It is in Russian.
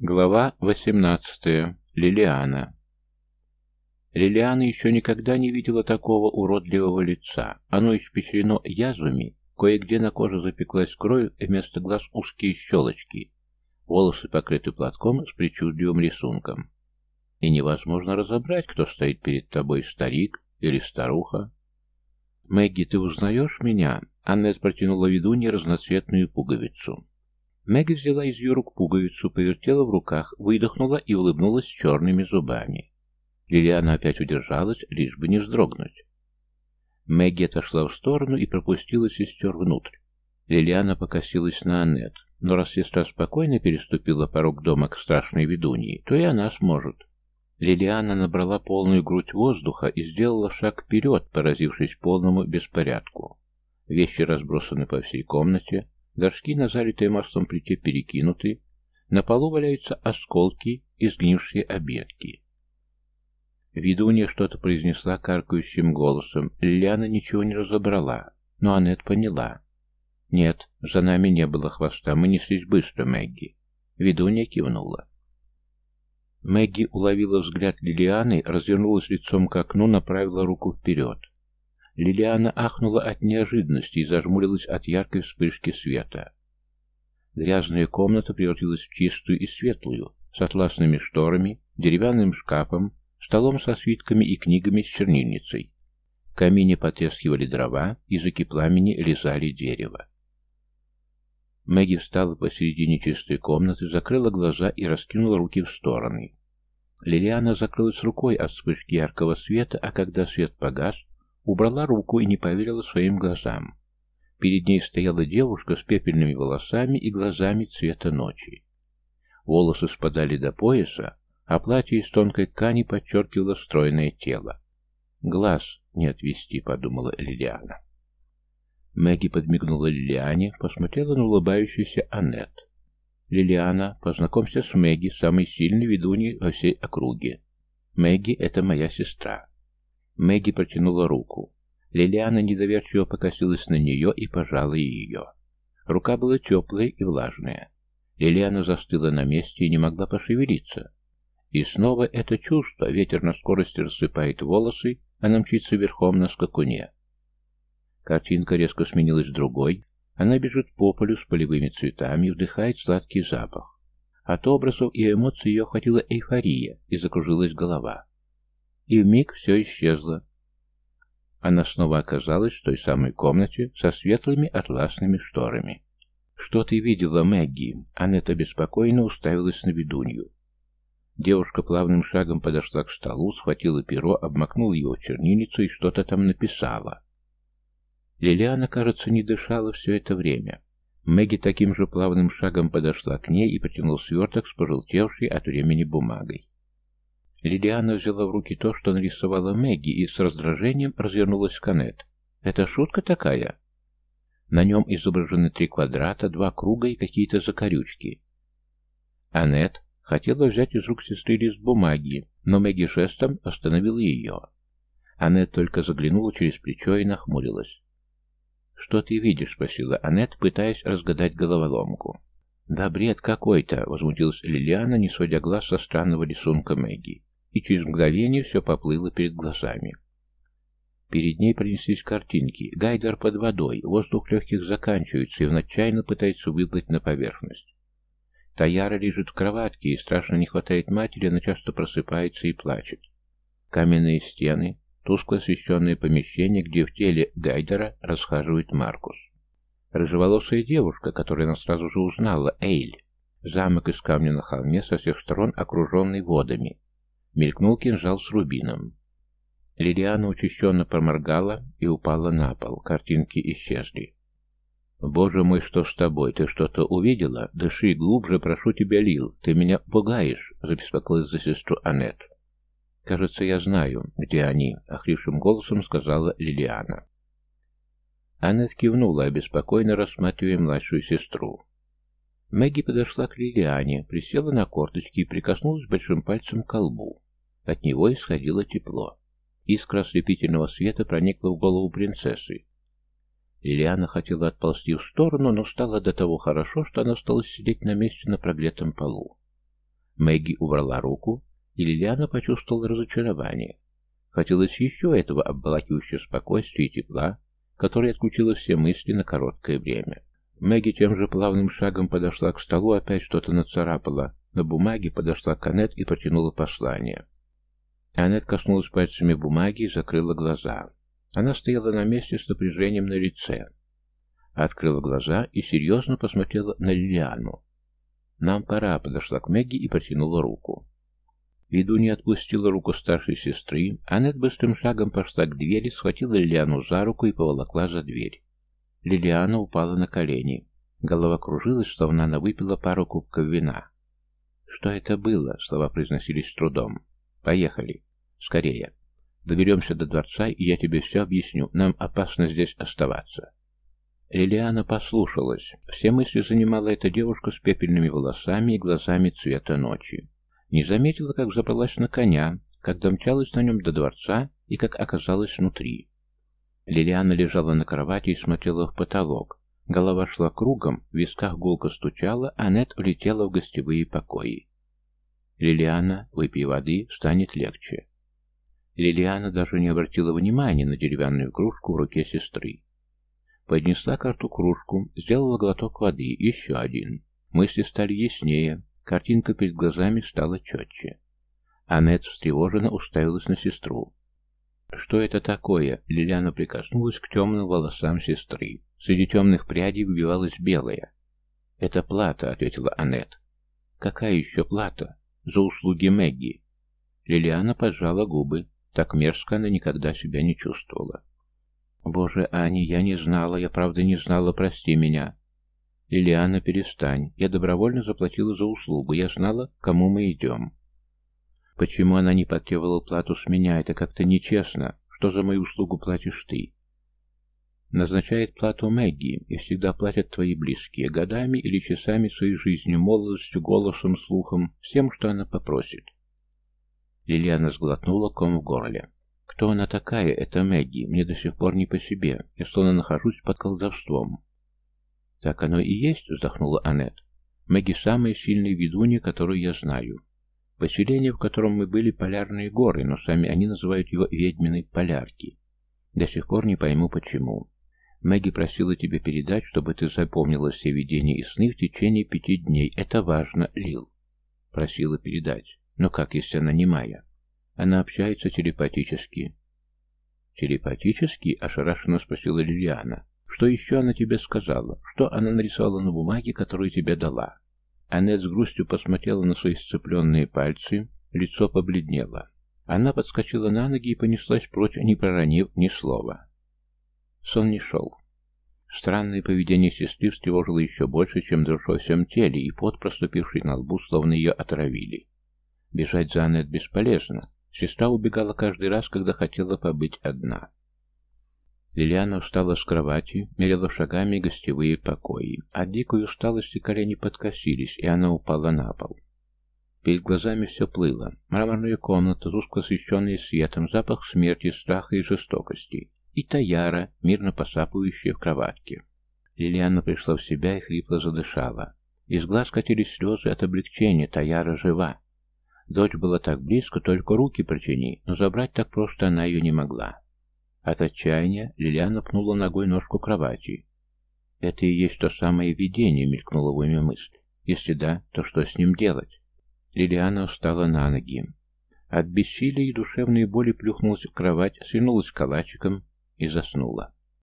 Глава 18. Лилиана. Лилиана еще никогда не видела такого уродливого лица. Оно испещрено язвами, кое-где на коже запеклась кровь, и вместо глаз узкие щелочки. Волосы покрыты платком с причудливым рисунком. И невозможно разобрать, кто стоит перед тобой, старик или старуха. «Мэгги, ты узнаешь меня?» Аннет протянула ведунье разноцветную пуговицу. Мэгги взяла из ее рук пуговицу, повертела в руках, выдохнула и улыбнулась черными зубами. Лилиана опять удержалась, лишь бы не вздрогнуть. Мэгги отошла в сторону и пропустила сестер внутрь. Лилиана покосилась на Аннет, но раз сестра спокойно переступила порог дома к страшной ведуньи, то и она сможет. Лилиана набрала полную грудь воздуха и сделала шаг вперед, поразившись полному беспорядку. Вещи разбросаны по всей комнате, Горшки на залитой маслом плите перекинуты, на полу валяются осколки и сгнившие обедки. Ведунья что-то произнесла каркающим голосом. Лилиана ничего не разобрала, но Аннет поняла. «Нет, за нами не было хвоста, мы неслись быстро, Мэгги». Ведунья кивнула. Мэгги уловила взгляд Лилианы, развернулась лицом к окну, направила руку вперед. Лилиана ахнула от неожиданности и зажмурилась от яркой вспышки света. Грязная комната превратилась в чистую и светлую, с атласными шторами, деревянным шкафом, столом со свитками и книгами с чернильницей. В камине потрескивали дрова, языки пламени лизали дерево. Мэгги встала посередине чистой комнаты, закрыла глаза и раскинула руки в стороны. Лилиана закрылась рукой от вспышки яркого света, а когда свет погас, Убрала руку и не поверила своим глазам. Перед ней стояла девушка с пепельными волосами и глазами цвета ночи. Волосы спадали до пояса, а платье из тонкой ткани подчеркивало стройное тело. «Глаз не отвести», — подумала Лилиана. Мэгги подмигнула Лилиане, посмотрела на улыбающуюся Аннет. «Лилиана, познакомься с Мэгги, самой сильной ведуньей во всей округе. Мэгги — это моя сестра. Мэгги протянула руку. Лилиана недоверчиво покосилась на нее и пожала ее. Рука была теплая и влажная. Лилиана застыла на месте и не могла пошевелиться. И снова это чувство. Ветер на скорости рассыпает волосы, она мчится верхом на скакуне. Картинка резко сменилась другой. Она бежит по полю с полевыми цветами, вдыхает сладкий запах. От образов и эмоций ее охватила эйфория, и закружилась голова и вмиг все исчезло. Она снова оказалась в той самой комнате со светлыми атласными шторами. «Что ты видела, Мэгги?» Аннета беспокойно уставилась на ведунью. Девушка плавным шагом подошла к столу, схватила перо, обмакнула его в чернильницу и что-то там написала. Лилиана, кажется, не дышала все это время. Мэгги таким же плавным шагом подошла к ней и потянула сверток с пожелтевшей от времени бумагой. Лилиана взяла в руки то, что нарисовала Мэгги, и с раздражением развернулась к Аннет. «Это шутка такая?» На нем изображены три квадрата, два круга и какие-то закорючки. Аннет хотела взять из рук сестры лист бумаги, но Мэгги жестом остановила ее. Аннет только заглянула через плечо и нахмурилась. «Что ты видишь?» — спросила Аннет, пытаясь разгадать головоломку. «Да бред какой-то!» — возмутилась Лилиана, не сводя глаз со странного рисунка Мэгги и через мгновение все поплыло перед глазами. Перед ней пронеслись картинки. Гайдер под водой, воздух легких заканчивается, и он отчаянно пытается выплыть на поверхность. Таяра лежит в кроватке, и страшно не хватает матери, она часто просыпается и плачет. Каменные стены, тускло освещенное помещение, где в теле Гайдера расхаживает Маркус. Рыжеволосая девушка, которую она сразу же узнала, Эйль. Замок из камня на холме со всех сторон окруженный водами, Мелькнул кинжал с рубином. Лилиана учащенно проморгала и упала на пол. Картинки исчезли. «Боже мой, что с тобой? Ты что-то увидела? Дыши глубже, прошу тебя, Лил. Ты меня пугаешь», — забеспокоилась за сестру Аннет. «Кажется, я знаю, где они», — охрипшим голосом сказала Лилиана. Аннет кивнула, обеспокоенно рассматривая младшую сестру. Мэгги подошла к Лилиане, присела на корточки и прикоснулась большим пальцем к колбу. От него исходило тепло. Искра ослепительного света проникла в голову принцессы. Лилиана хотела отползти в сторону, но стало до того хорошо, что она стала сидеть на месте на прогретом полу. Мэгги убрала руку, и Лилиана почувствовала разочарование. Хотелось еще этого обволакивающего спокойствия и тепла, которое отключило все мысли на короткое время. Мэгги тем же плавным шагом подошла к столу, опять что-то нацарапала. На бумаге подошла к Аннет и протянула послание. Аннет коснулась пальцами бумаги и закрыла глаза. Она стояла на месте с напряжением на лице. Открыла глаза и серьезно посмотрела на Лилиану. «Нам пора», — подошла к Мэгги и протянула руку. Ведунья отпустила руку старшей сестры, Аннет быстрым шагом пошла к двери, схватила Лилиану за руку и поволокла за дверь. Лилиана упала на колени. Голова кружилась, словно она выпила пару кубков вина. «Что это было?» — слова произносились с трудом. «Поехали. Скорее. Доберемся до дворца, и я тебе все объясню. Нам опасно здесь оставаться». Лилиана послушалась. Все мысли занимала эта девушка с пепельными волосами и глазами цвета ночи. Не заметила, как забралась на коня, как домчалась на нем до дворца и как оказалась внутри. Лилиана лежала на кровати и смотрела в потолок. Голова шла кругом, в висках гулко стучала, а Нет влетела в гостевые покои. «Лилиана, выпей воды, станет легче». Лилиана даже не обратила внимания на деревянную кружку в руке сестры. Поднесла к кружку, сделала глоток воды, еще один. Мысли стали яснее, Картинка перед глазами стала четче. Аннет встревоженно уставилась на сестру. «Что это такое?» Лилиана прикоснулась к темным волосам сестры. Среди темных прядей выбивалась белая. «Это плата», — ответила Аннет. «Какая еще плата?» «За услуги Мэгги». Лилиана поджала губы. Так мерзко она никогда себя не чувствовала. «Боже, Ани, я не знала, я правда не знала, прости меня. «Лилиана, перестань. Я добровольно заплатила за услугу. Я знала, кому мы идем». «Почему она не потребовала плату с меня? Это как-то нечестно. Что за мою услугу платишь ты?» Назначает плату Мэгги, и всегда платят твои близкие, годами или часами своей жизни, молодостью, голосом, слухом, всем, что она попросит. Лилиана сглотнула ком в горле. Кто она такая, эта Мэгги? Мне до сих пор не по себе. Я словно нахожусь под колдовством. «Так оно и есть», — вздохнула Аннет. «Мэгги самая сильная ведунья, которую я знаю. Поселение, в котором мы были, полярные горы, но сами они называют его ведьминой полярки. До сих пор не пойму, почему. Мэгги просила тебя передать, чтобы ты запомнила все видения и сны в течение пяти дней. Это важно, Лил. Просила передать. Но как, если она не моя? Она общается телепатически. Телепатически? Ошарашенно спросила Лилиана. Что еще она тебе сказала? Что она нарисовала на бумаге, которую тебе дала?» Аннет с грустью посмотрела на свои сцепленные пальцы, лицо побледнело. Она подскочила на ноги и понеслась прочь, не проронив ни слова. Сон не шел. Странное поведение сестры встревожило еще больше, чем дрожь во всем теле, и пот, проступивший на лбу, словно ее отравили. Бежать за Аннет бесполезно. Сестра убегала каждый раз, когда хотела побыть одна. Лилиана встала с кровати, мерила шагами гостевые покои. От дикой усталости колени подкосились, и она упала на пол. Перед глазами все плыло. Мраморная комната, тускло освещенная светом, запах смерти, страха и жестокости. И Таяра, мирно посапывающая в кроватке. Лилиана пришла в себя и хрипло задышала. Из глаз катились слезы от облегчения. Таяра жива. Дочь была так близко, только руки протяни, но забрать так просто она ее не могла. От отчаяния Лилиана пнула ногой ножку кровати. «Это и есть то самое видение», — мелькнула в уме мысль. «Если да, то что с ним делать?» Лилиана встала на ноги. От бессилия и душевной боли плюхнулась в кровать, свинулась калачиком и заснула.